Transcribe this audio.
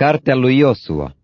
Cartea lui Iosua.